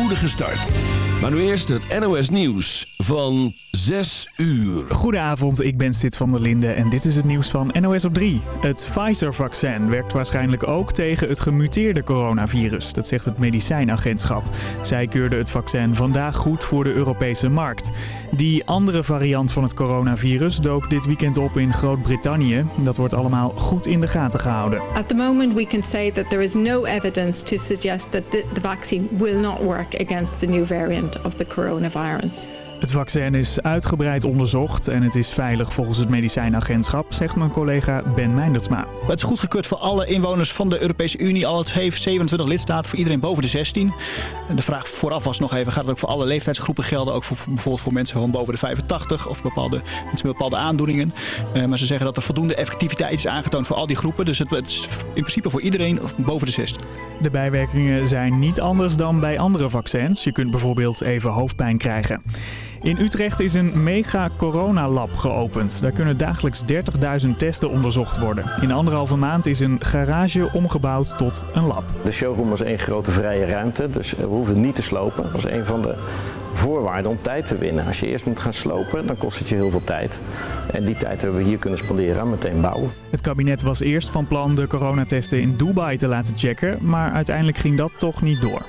spoedige start. Maar nu eerst het NOS Nieuws van 6 uur. Goedenavond, ik ben Sid van der Linde en dit is het nieuws van NOS op 3. Het Pfizer-vaccin werkt waarschijnlijk ook tegen het gemuteerde coronavirus. Dat zegt het medicijnagentschap. Zij keurde het vaccin vandaag goed voor de Europese markt. Die andere variant van het coronavirus dook dit weekend op in Groot-Brittannië. Dat wordt allemaal goed in de gaten gehouden. At the moment we can say that there is no evidence to suggest that the, the vaccine will not work against the new variant of the coronavirus. Het vaccin is uitgebreid onderzocht en het is veilig volgens het medicijnagentschap, zegt mijn collega Ben Meindertsma. Het is goedgekeurd voor alle inwoners van de Europese Unie. Al het heeft 27 lidstaten voor iedereen boven de 16. En de vraag vooraf was nog even, gaat het ook voor alle leeftijdsgroepen gelden? Ook voor, bijvoorbeeld voor mensen gewoon boven de 85 of bepaalde, mensen met bepaalde aandoeningen. Uh, maar ze zeggen dat er voldoende effectiviteit is aangetoond voor al die groepen. Dus het, het is in principe voor iedereen boven de 16. De bijwerkingen zijn niet anders dan bij andere vaccins. Je kunt bijvoorbeeld even hoofdpijn krijgen. In Utrecht is een mega coronalab geopend. Daar kunnen dagelijks 30.000 testen onderzocht worden. In anderhalve maand is een garage omgebouwd tot een lab. De showroom was één grote vrije ruimte, dus we hoefden niet te slopen. Dat was een van de voorwaarden om tijd te winnen. Als je eerst moet gaan slopen, dan kost het je heel veel tijd. En die tijd hebben we hier kunnen spenderen aan meteen bouwen. Het kabinet was eerst van plan de coronatesten in Dubai te laten checken, maar uiteindelijk ging dat toch niet door.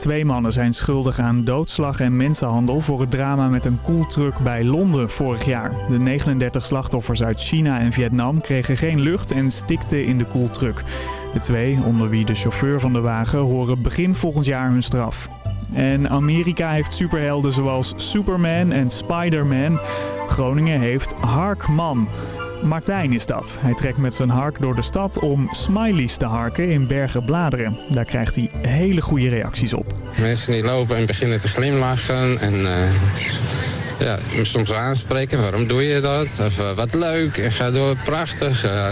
Twee mannen zijn schuldig aan doodslag en mensenhandel voor het drama met een koeltruck bij Londen vorig jaar. De 39 slachtoffers uit China en Vietnam kregen geen lucht en stikten in de koeltruck. De twee, onder wie de chauffeur van de wagen, horen begin volgend jaar hun straf. En Amerika heeft superhelden zoals Superman en Spider-Man. Groningen heeft Harkman. Martijn is dat. Hij trekt met zijn hark door de stad om smileys te harken in Bergen Bladeren. Daar krijgt hij hele goede reacties op. Mensen die lopen en beginnen te glimlachen en uh, ja, soms aanspreken. Waarom doe je dat? Of uh, wat leuk en ga door, prachtig. Uh,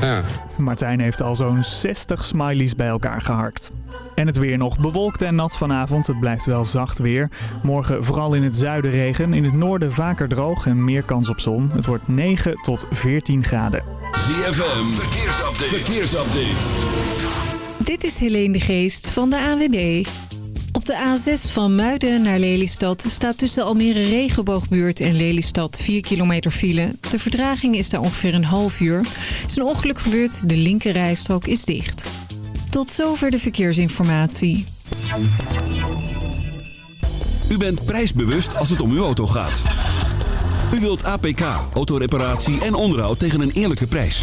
ja. Martijn heeft al zo'n 60 smileys bij elkaar geharkt. En het weer nog bewolkt en nat vanavond. Het blijft wel zacht weer. Morgen vooral in het zuiden regen. In het noorden vaker droog en meer kans op zon. Het wordt 9 tot 14 graden. ZFM, verkeersupdate. verkeersupdate. Dit is Helene de Geest van de AWB. Op de A6 van Muiden naar Lelystad staat tussen Almere Regenboogbuurt en Lelystad 4 kilometer file. De verdraging is daar ongeveer een half uur. Is een ongeluk gebeurd, de linkerrijstrook is dicht. Tot zover de verkeersinformatie. U bent prijsbewust als het om uw auto gaat. U wilt APK, autoreparatie en onderhoud tegen een eerlijke prijs.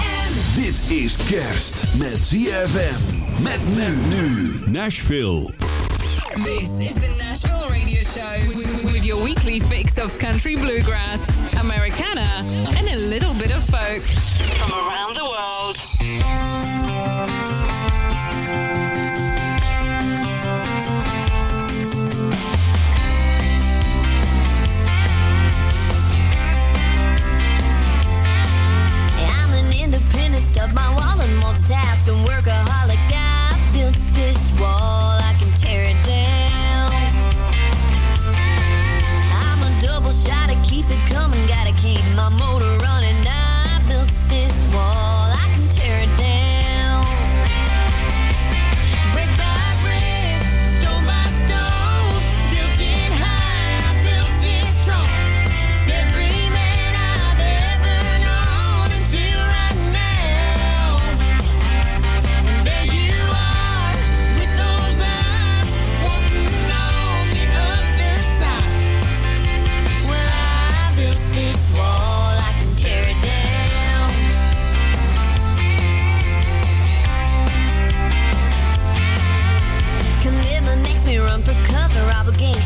Dit is kerst met ZFM. Met men nu. Nashville. This is the Nashville Radio Show with, with your weekly fix of country bluegrass, Americana, and a little bit of folk from around the world. balanced up my wall and multitask and workaholic. I built this wall, I can tear it down. I'm a double shot to keep it coming, gotta keep my motor running now.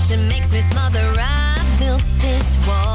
She makes me smother. I built this wall.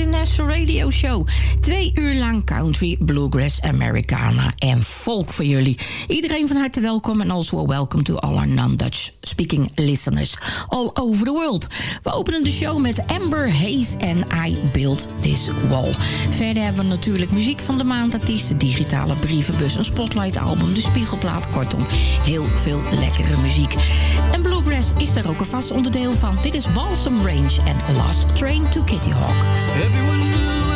is National Radio Show. Twee uur lang country, bluegrass, Americana en folk voor jullie. Iedereen van harte welkom en also welcome to all our non-Dutch speaking listeners all over the world. We openen de show met Amber Hayes en I Build This Wall. Verder hebben we natuurlijk muziek van de maandartiest, de digitale brievenbus, een spotlight album, de spiegelplaat, kortom heel veel lekkere muziek. En bluegrass is daar ook een vast onderdeel van. Dit is Balsam Range en Last Train to Kitty Hawk. Everyone knew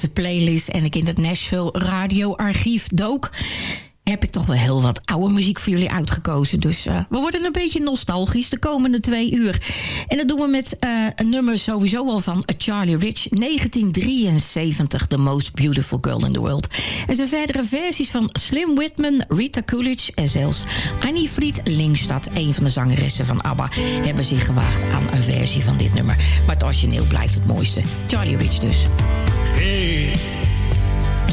deze playlist... en ik in het Nashville radioarchief dook heb ik toch wel heel wat oude muziek voor jullie uitgekozen. Dus eh, we worden een beetje nostalgisch de komende twee uur. En dat doen we met eh, een nummer sowieso al van Charlie Rich, 1973, The Most Beautiful Girl in the World. Er zijn verdere versies van Slim Whitman, Rita Coolidge en zelfs Annie Fried Lingstad, een van de zangeressen van ABBA, hebben zich gewaagd aan een versie van dit nummer. Maar het origineel blijft het mooiste. Charlie Rich dus. Hey,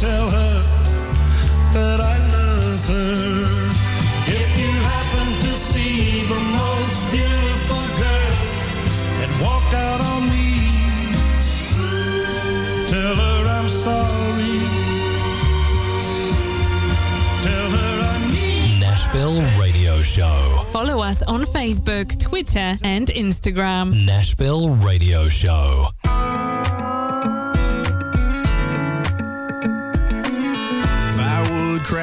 tell her that I love her? If you happen to see the most beautiful girl that walked out on me, tell her I'm sorry. Tell her I need Nashville Radio Show. Follow us on Facebook, Twitter, and Instagram. Nashville Radio Show.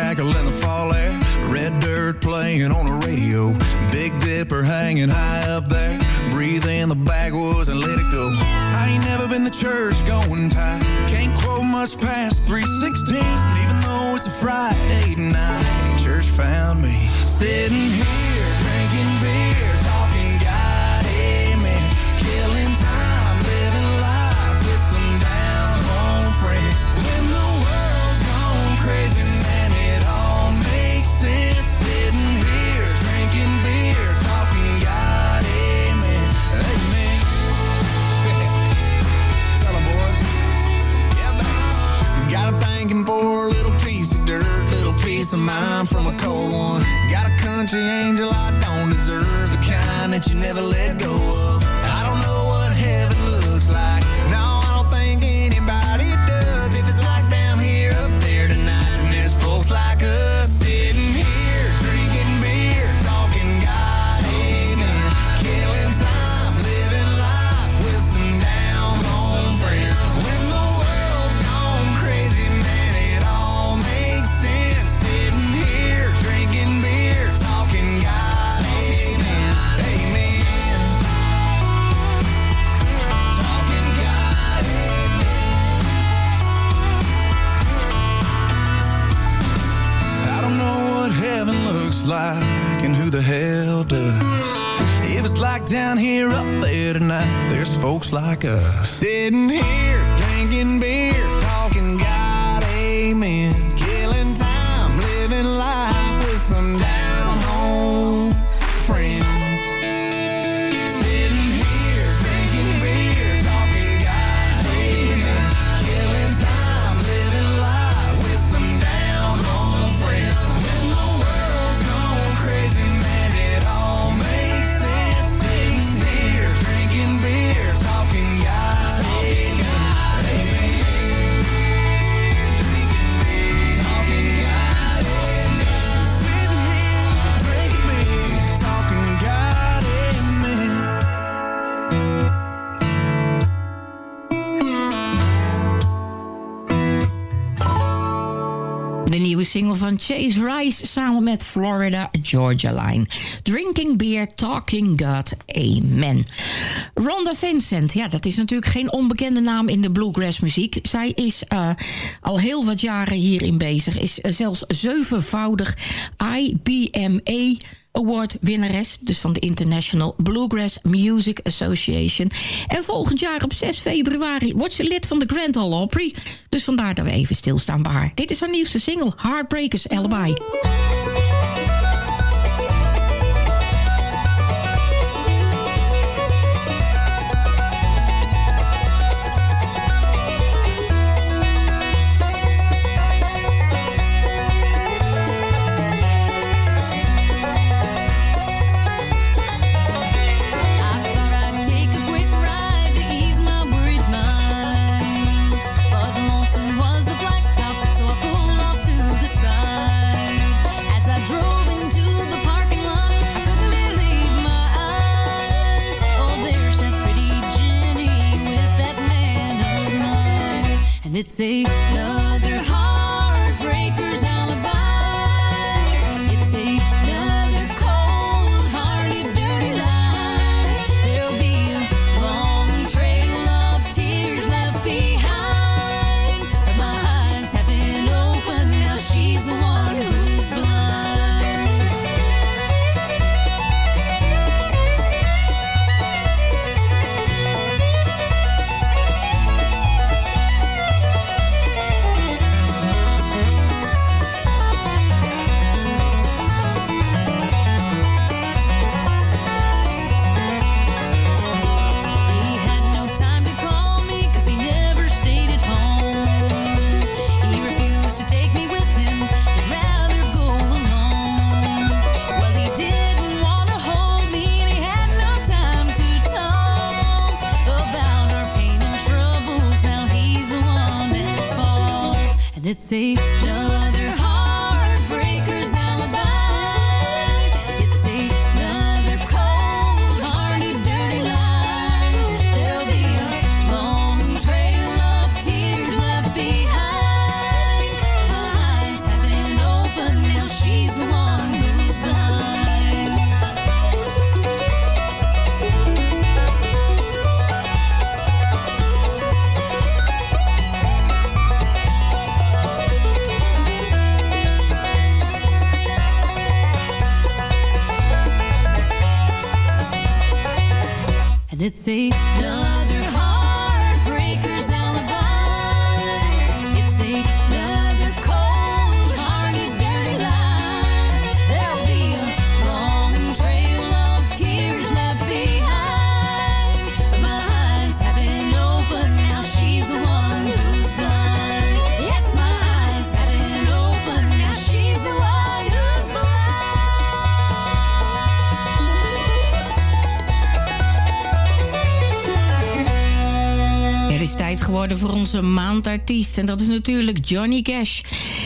Crackle in the fall air, red dirt playing on the radio, Big Dipper hanging high up there. Breathe in the backwoods and let it go. I ain't never been to church going tight. Can't quote much past 316, even though it's a Friday night. Church found me sitting here piece of mind from a cold one. Got a country angel I don't deserve, the kind that you never let go of. slacker. Sitting here. Single van Chase Rice samen met Florida Georgia Line. Drinking beer, talking God, amen. Rhonda Vincent, ja, dat is natuurlijk geen onbekende naam in de bluegrass muziek. Zij is eh, al heel wat jaren hierin bezig. Is zelfs zevenvoudig IBMA Award winnares, dus van de International Bluegrass Music Association. En volgend jaar op 6 februari wordt ze lid van de Grand Ole Opry. Dus vandaar dat we even stilstaan bij haar. Dit is haar nieuwste single, Heartbreakers Alibi. say no. Tijd geworden voor onze maandartiest. En dat is natuurlijk Johnny Cash.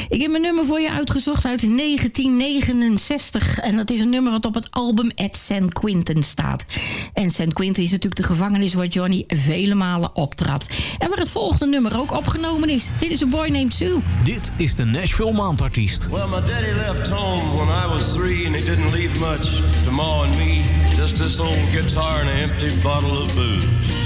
Ik heb een nummer voor je uitgezocht uit 1969. En dat is een nummer wat op het album At San Quentin staat. En San Quentin is natuurlijk de gevangenis waar Johnny vele malen optrad. En waar het volgende nummer ook opgenomen is. Dit is A Boy Named Sue. Dit is de Nashville Maandartiest. Well, my daddy left home when I was three, and he didn't leave much to Ma and me. Just this old guitar and an empty bottle of booze.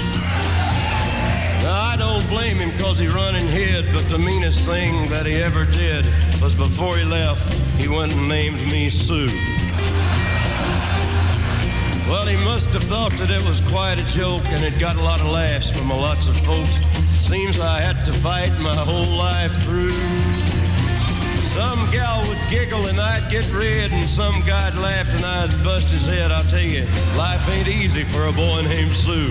Now, I don't blame him because he run and hid, but the meanest thing that he ever did was before he left, he went and named me Sue. Well, he must have thought that it was quite a joke, and it got a lot of laughs from a lots of folks. Seems I had to fight my whole life through. Some gal would giggle and I'd get red, and some guy'd laugh and I'd bust his head. I'll tell you, life ain't easy for a boy named Sue.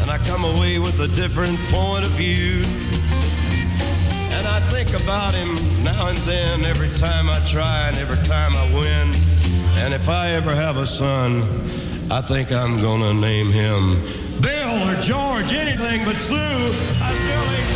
and I come away with a different point of view. And I think about him now and then, every time I try and every time I win. And if I ever have a son, I think I'm gonna name him Bill or George, anything but Sue. I still ain't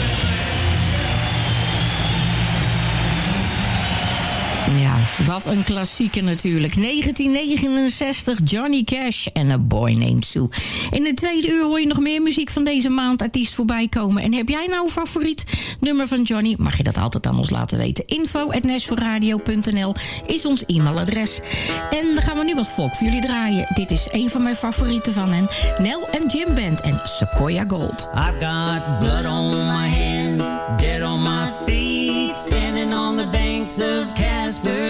Ja, wat een klassieker natuurlijk. 1969, Johnny Cash en A Boy Named Sue. In de tweede uur hoor je nog meer muziek van deze maandartiest voorbij komen. En heb jij nou een favoriet nummer van Johnny? Mag je dat altijd aan ons laten weten. info.nashforradio.nl is ons e-mailadres. En dan gaan we nu wat volk voor jullie draaien. Dit is een van mijn favorieten van hen. Nel en Jim Band en Sequoia Gold. I've got blood on my hands, dead on my feet, standing on the banks of Casper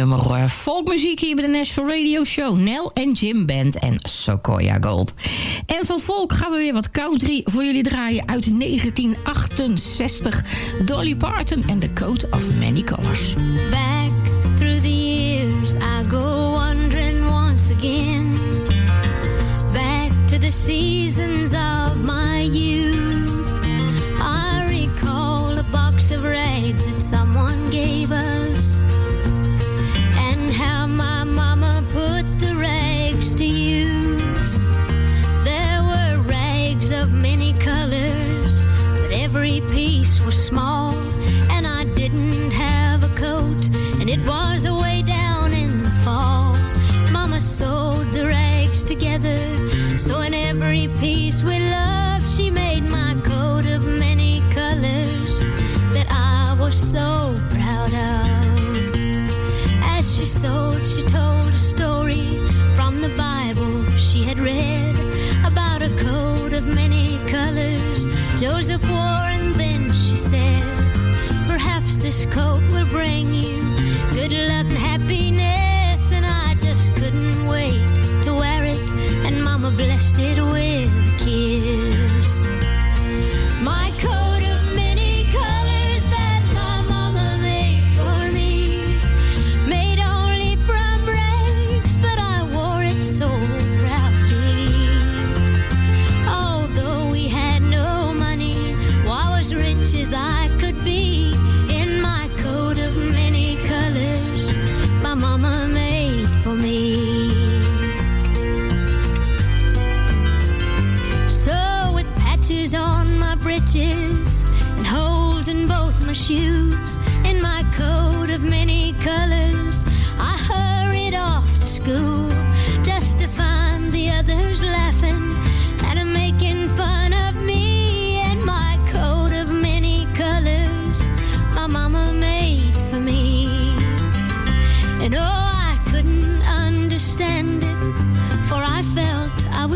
nummer hoor. Volkmuziek hier bij de National Radio Show. Nel en Jim Band en Sequoia Gold. En van volk gaan we weer wat country voor jullie draaien uit 1968. Dolly Parton en The Coat of Many Colors. Back through the years, I go wandering once again. Back to the seasons was small, and I didn't have a coat, and it was away down in the fall. Mama sewed the rags together, so in every piece with love, she made my coat of many colors that I was so proud of. As she sewed, she told a story from the Bible she had read about a coat of many colors Joseph wore, said, Perhaps this coat will bring you good luck and happiness. And I just couldn't wait to wear it, and Mama blessed it with a kiss. As I could be in my coat of many colors my mama made for me. So with patches on my breeches and holes in both my shoes, in my coat of many colors, I hurried off to school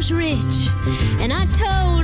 was rich. And I told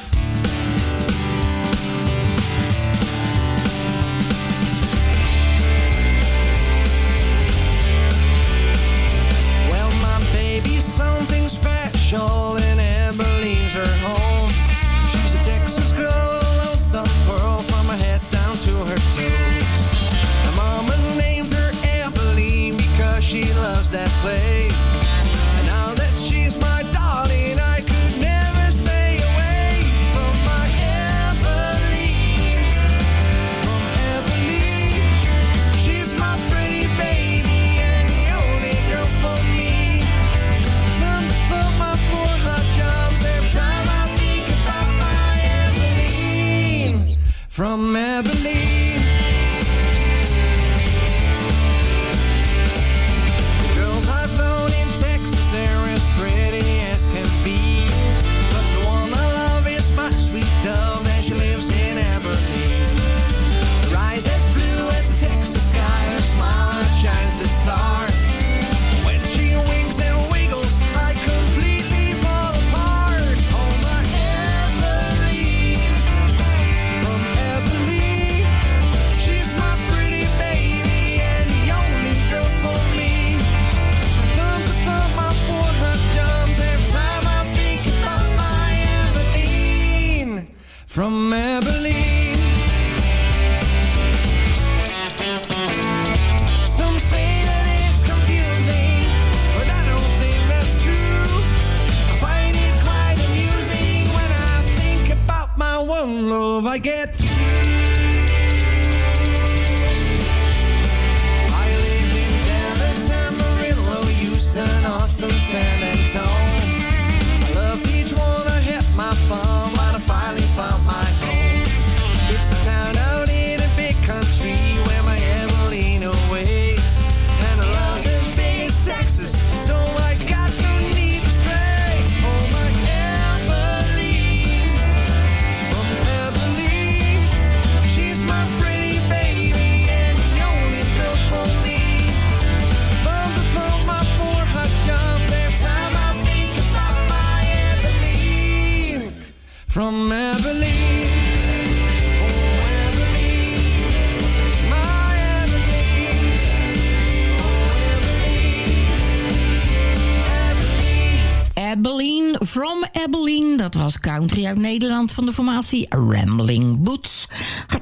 Country uit Nederland van de formatie Rambling Boots.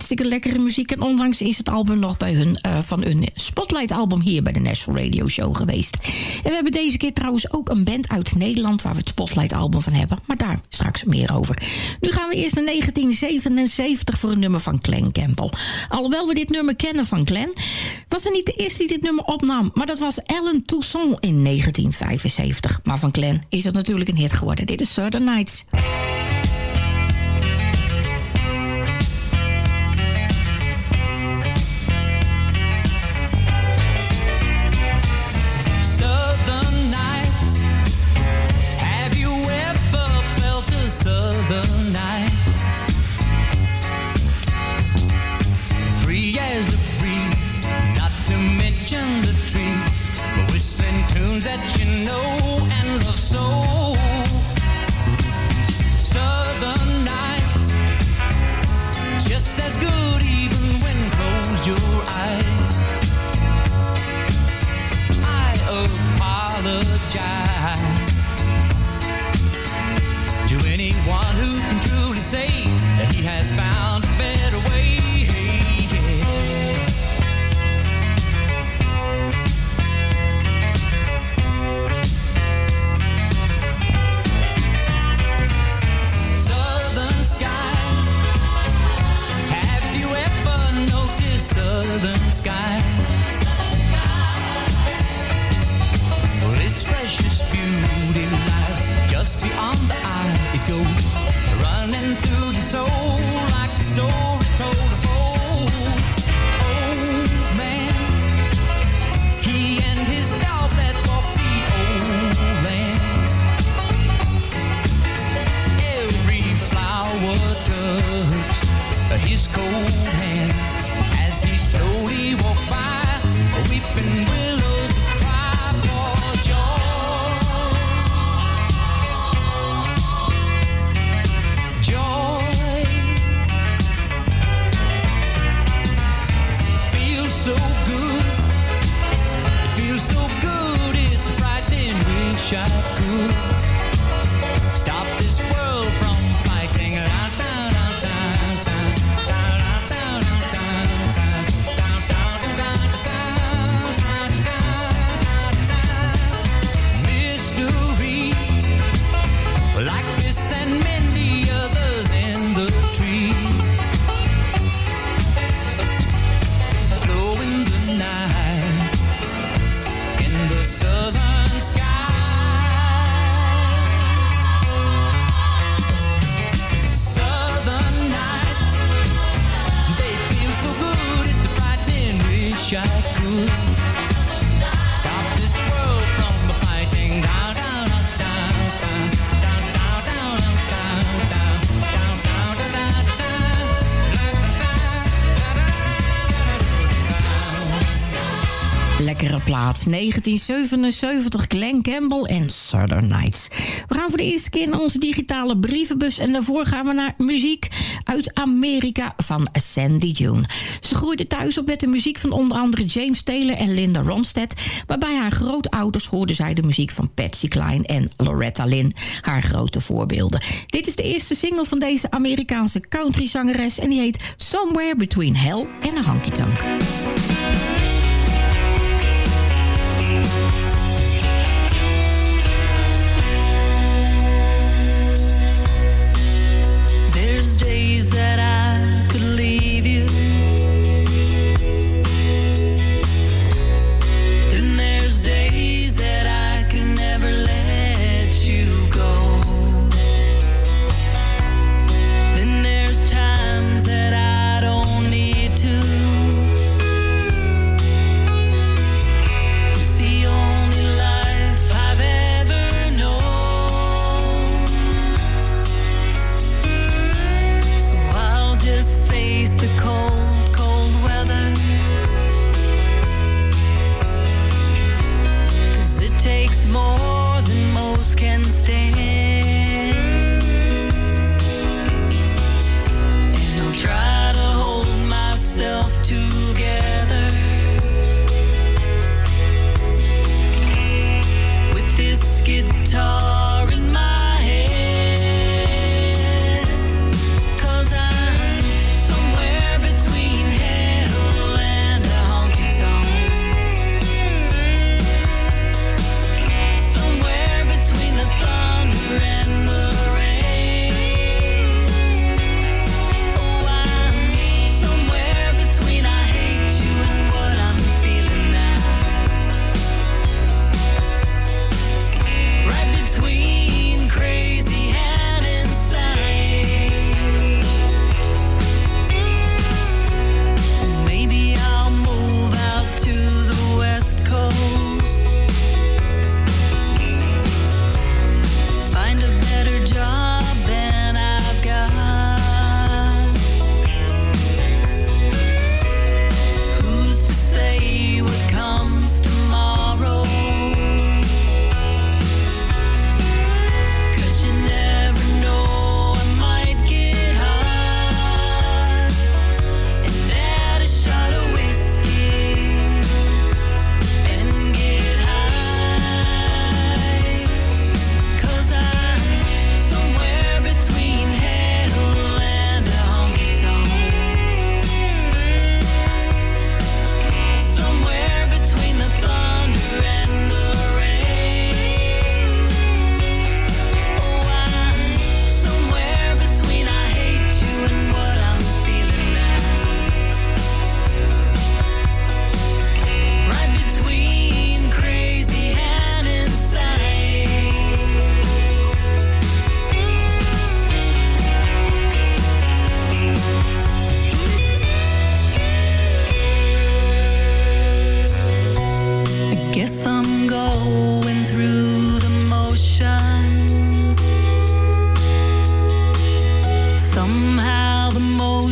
Hartstikke lekkere muziek. En onlangs is het album nog bij hun, eh, van hun Spotlight album hier bij de National Radio Show geweest. En we hebben deze keer trouwens ook een band uit Nederland waar we het Spotlight album van hebben. Maar daar straks meer over. Nu gaan we eerst naar 1977 voor een nummer van Glen Campbell. Alhoewel we dit nummer kennen van Glen, was hij niet de eerste die dit nummer opnam. Maar dat was Ellen Toussaint in 1975. Maar van Glen is het natuurlijk een hit geworden. Dit is Southern Nights. Plaats. 1977, Glen Campbell en Southern Nights. We gaan voor de eerste keer naar onze digitale brievenbus... en daarvoor gaan we naar muziek uit Amerika van Sandy June. Ze groeide thuis op met de muziek van onder andere James Taylor en Linda Ronstadt... maar bij haar grootouders hoorde zij de muziek van Patsy Cline en Loretta Lynn... haar grote voorbeelden. Dit is de eerste single van deze Amerikaanse countryzangeres... en die heet Somewhere Between Hell and a Honky Tonk.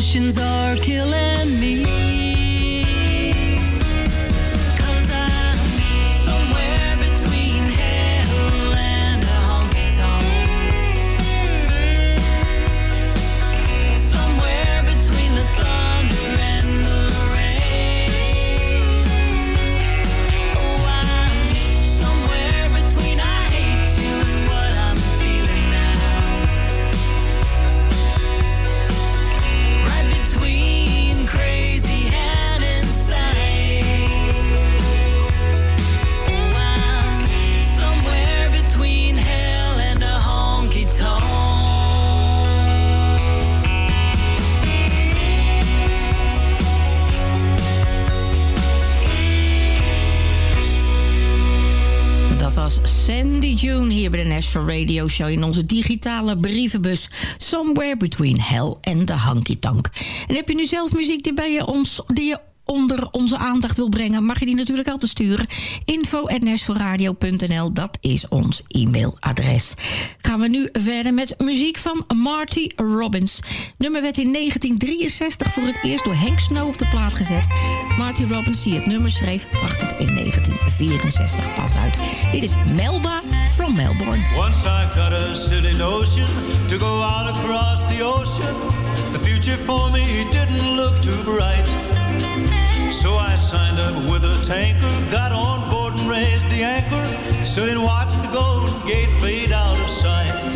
Emotions are killing me. In onze digitale brievenbus Somewhere Between Hell and the Honky Tonk. En heb je nu zelf muziek die, bij je ons, die je onder onze aandacht wil brengen, mag je die natuurlijk altijd sturen. info.nashvilleradio.nl, dat is ons e-mailadres. Gaan we nu verder met muziek van Marty Robbins. Nummer werd in 1963 voor het eerst door Hank Snow op de plaat gezet. Marty Robbins, die het nummer schreef, bracht het in 1964 pas uit. Dit is Melba from Melbourne. Once I got a silly notion to go out across the ocean. The future for me didn't look too bright. So I signed up with a tanker, got on board and raised the anchor. Stood and watched the Golden Gate fade out of sight.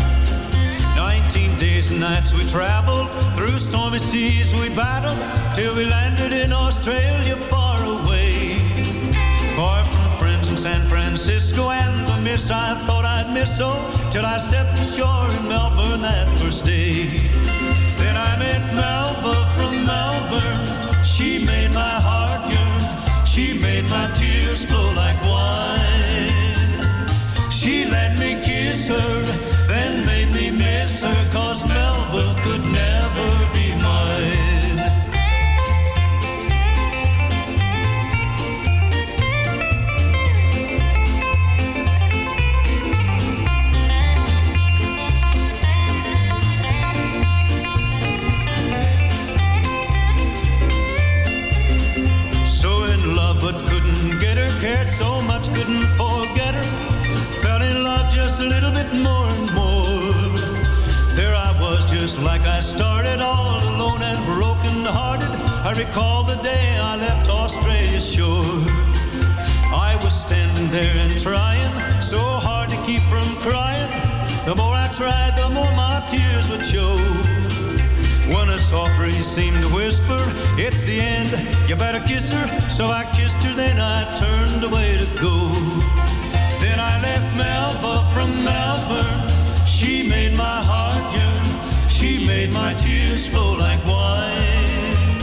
Nineteen days and nights we traveled, through stormy seas we battled, till we landed in Australia far away. Far from friends in San Francisco miss I thought I'd miss so, till I stepped ashore in Melbourne that first day. Then I met Melba from Melbourne. She made my heart yearn. She made my tears flow like wine. More and more. There I was just like I started, all alone and broken hearted. I recall the day I left Australia's shore. I was standing there and trying so hard to keep from crying. The more I tried, the more my tears would show. When a soft breeze seemed to whisper, It's the end, you better kiss her. So I kissed her, then I turned away to go. From Melbourne. She made my heart yearn. She made my tears flow like wine.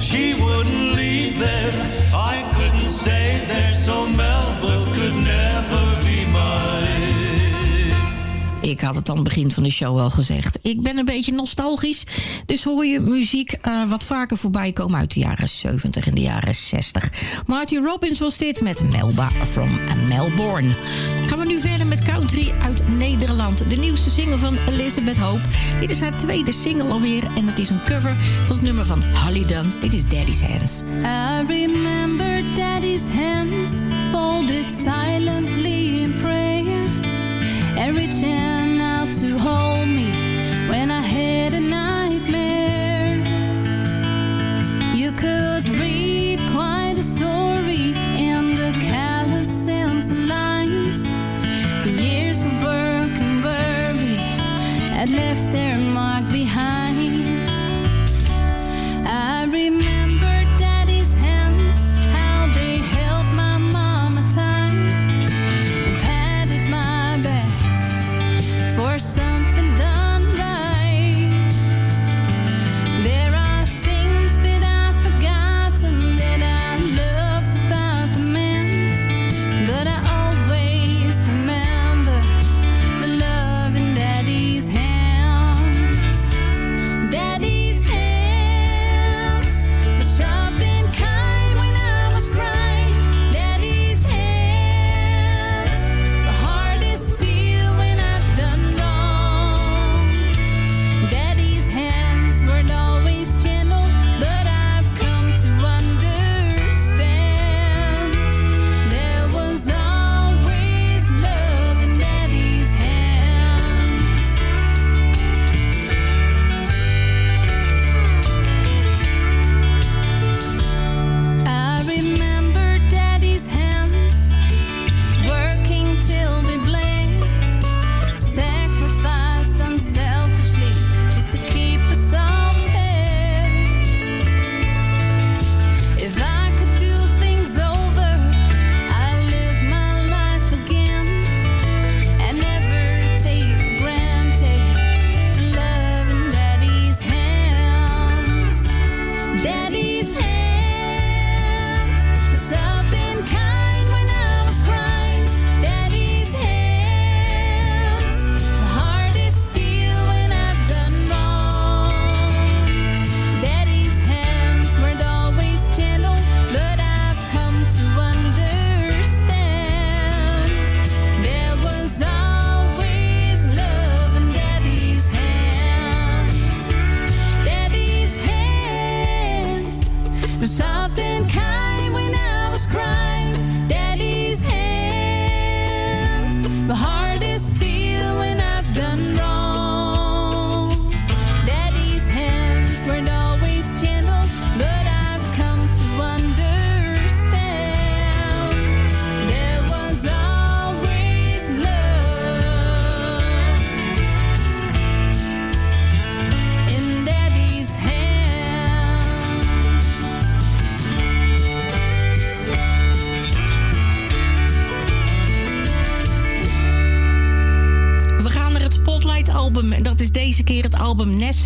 She wouldn't leave there. I couldn't stay there, so Melba Ik had het aan het begin van de show al gezegd. Ik ben een beetje nostalgisch. Dus hoor je muziek eh, wat vaker voorbij komen uit de jaren 70 en de jaren 60. Marty Robbins was dit met Melba from Melbourne. Gaan we nu verder met country uit Nederland. De nieuwste single van Elizabeth Hope. Dit is haar tweede single alweer. En het is een cover van het nummer van Holly Dunn. Dit is Daddy's Hands. I remember daddy's hands folded silently in prayer reaching out to hold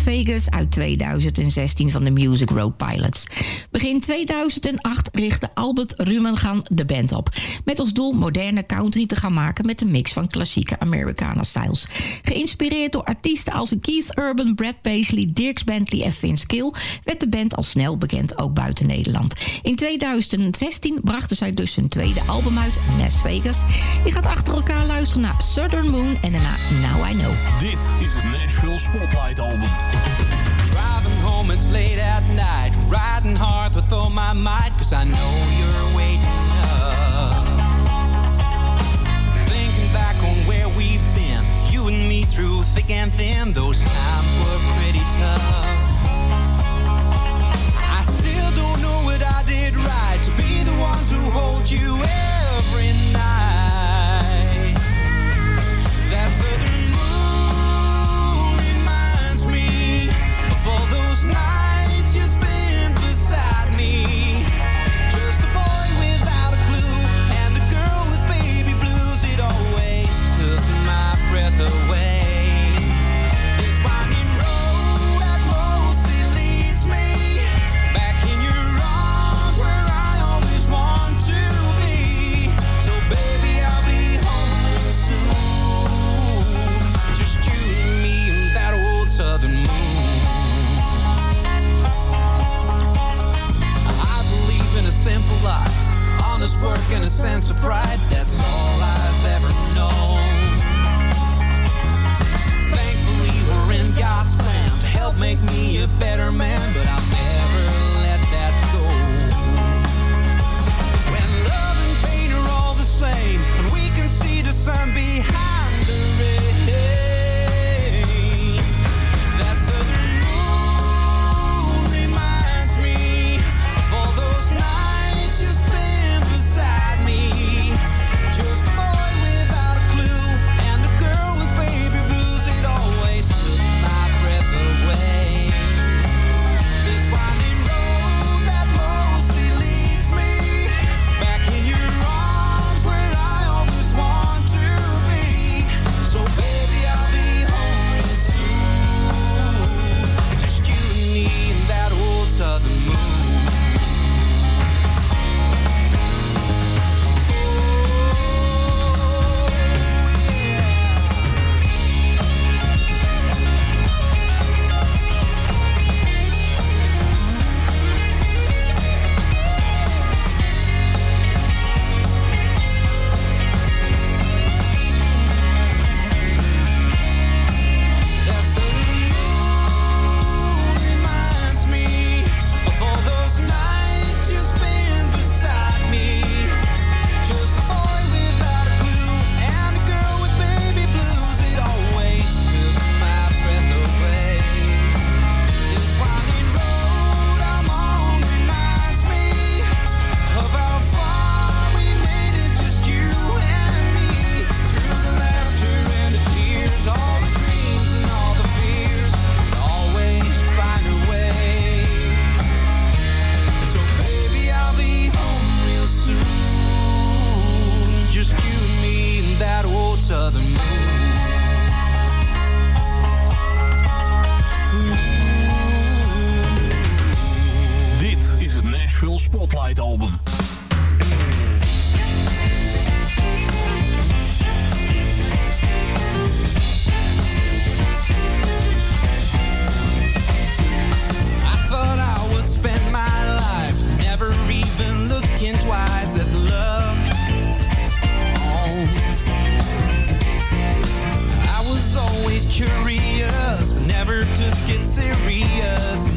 Vegas uit 2016 van de Music Road Pilots. Begin 2008 richtte Albert Rumengaan de band op. Met als doel moderne country te gaan maken met een mix van klassieke Americana-styles. Geïnspireerd door artiesten als Keith Urban, Brad Paisley, Dirks Bentley en Vince Gill... werd de band al snel bekend ook buiten Nederland. In 2016 brachten zij dus hun tweede album uit, Las Vegas. Je gaat achter elkaar luisteren naar Southern Moon en daarna Now I Know. Dit is het Nashville Spotlight Album. Driving home, it's late at night. Riding hard with all my might, cause I know you're waiting up. Thinking back on where we've been, you and me through thick and thin, those times were pretty tough. I still don't know what I did right to be the ones who hold you every night. pride. curious, but never took it serious.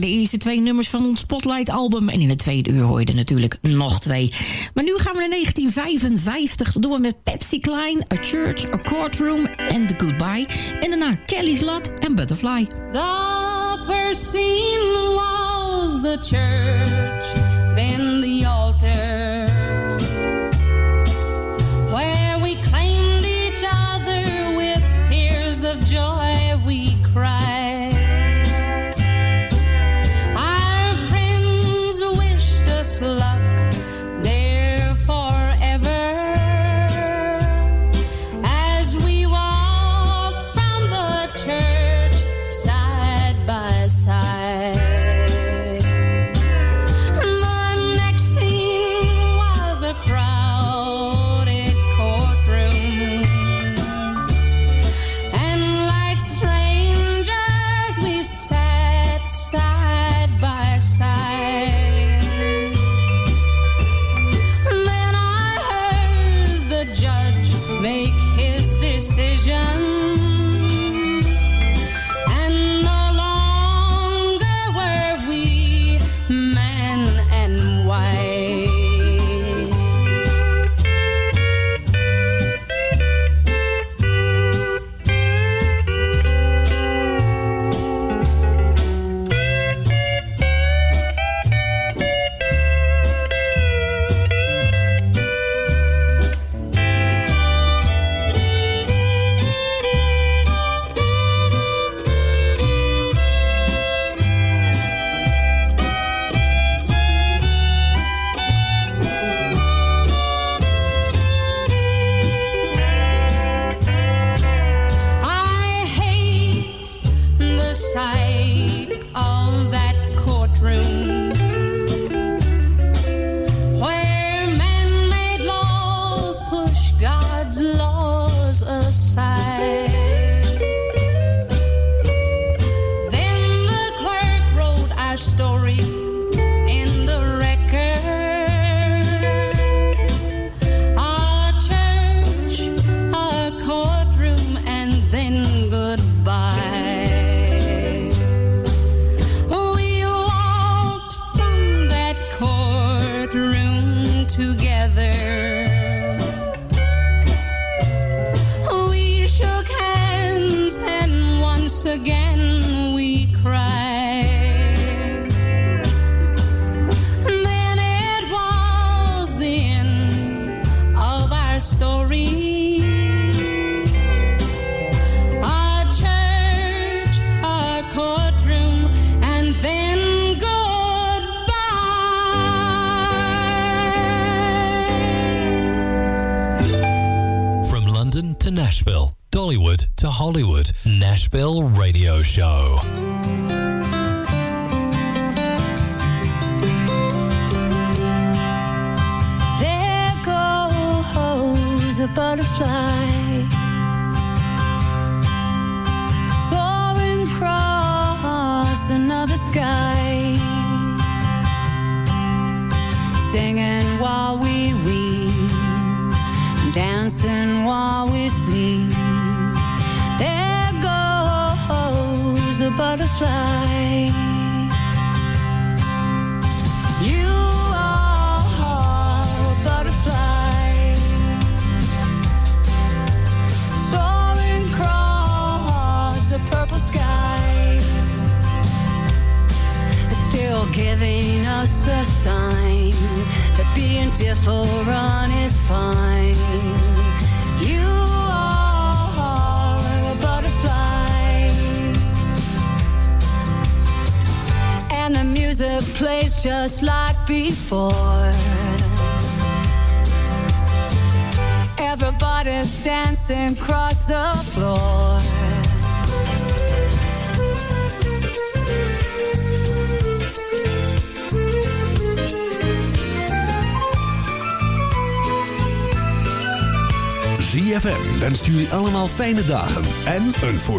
de eerste twee nummers van ons Spotlight-album. En in het tweede uur hoorde natuurlijk nog twee. Maar nu gaan we naar 1955. Dat doen we met Patsy Klein, A Church, A Courtroom en The Goodbye. En daarna Kelly's Lot en Butterfly. The the church, then Hollywood Nashville Radio Show. There goes a butterfly soaring across another sky, singing while we weep, dancing while we sleep. A butterfly. You are a butterfly soaring across a purple sky, still giving us a sign that being different is fine. Music plays just like before. Everybody's dancing across the floor. ZFM wenst jullie allemaal fijne dagen en een voorspoedig